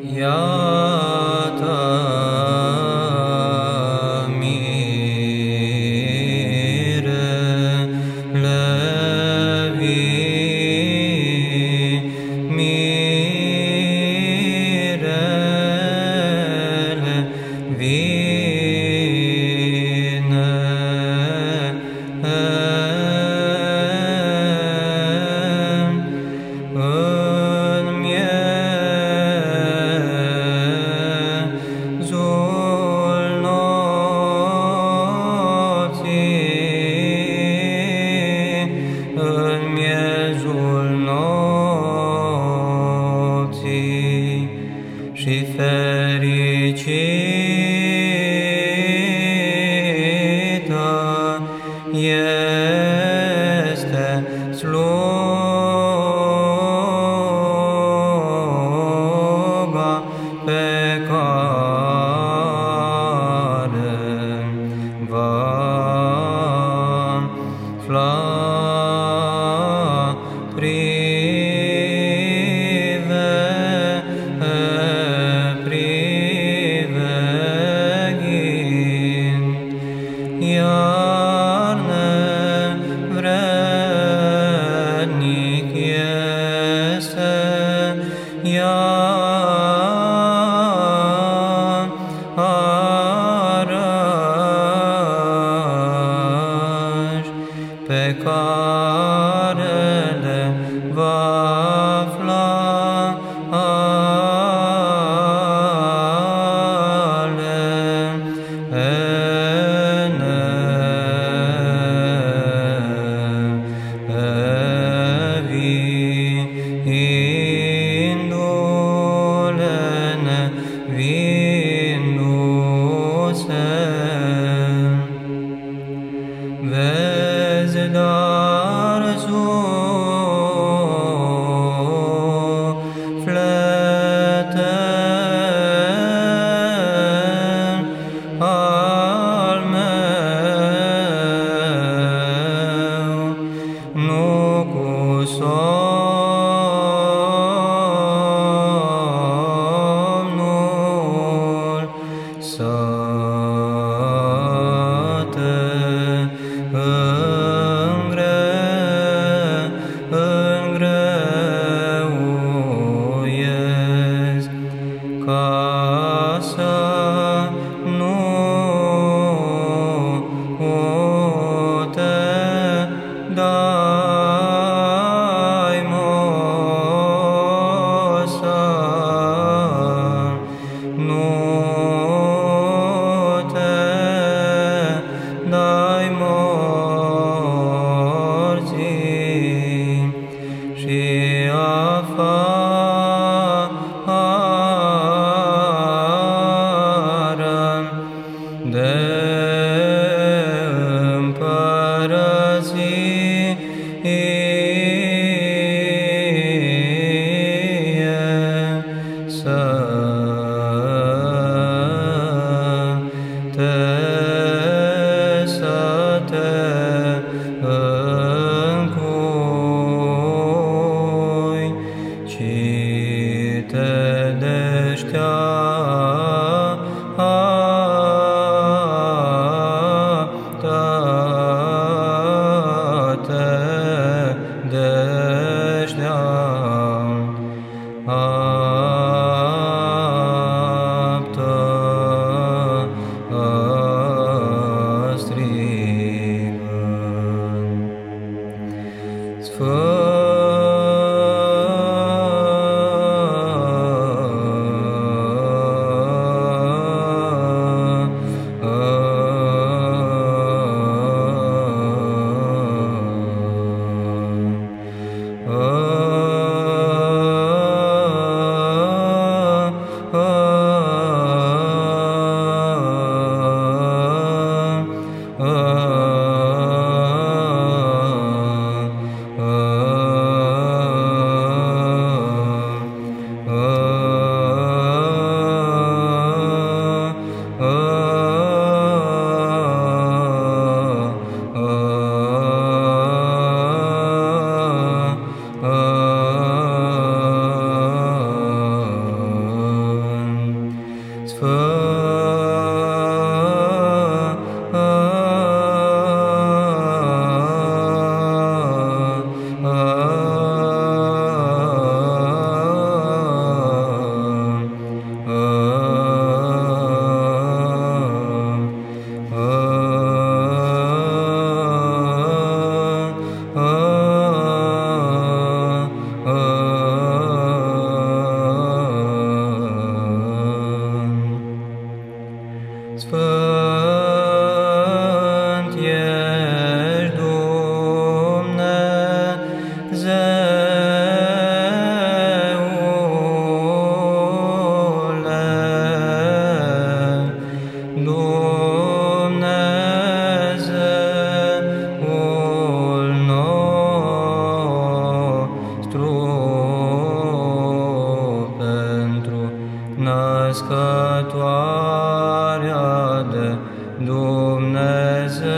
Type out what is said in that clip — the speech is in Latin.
Yeah. có pe care va afla ale ene, evi, indulene, vi. So. Dumnezeu.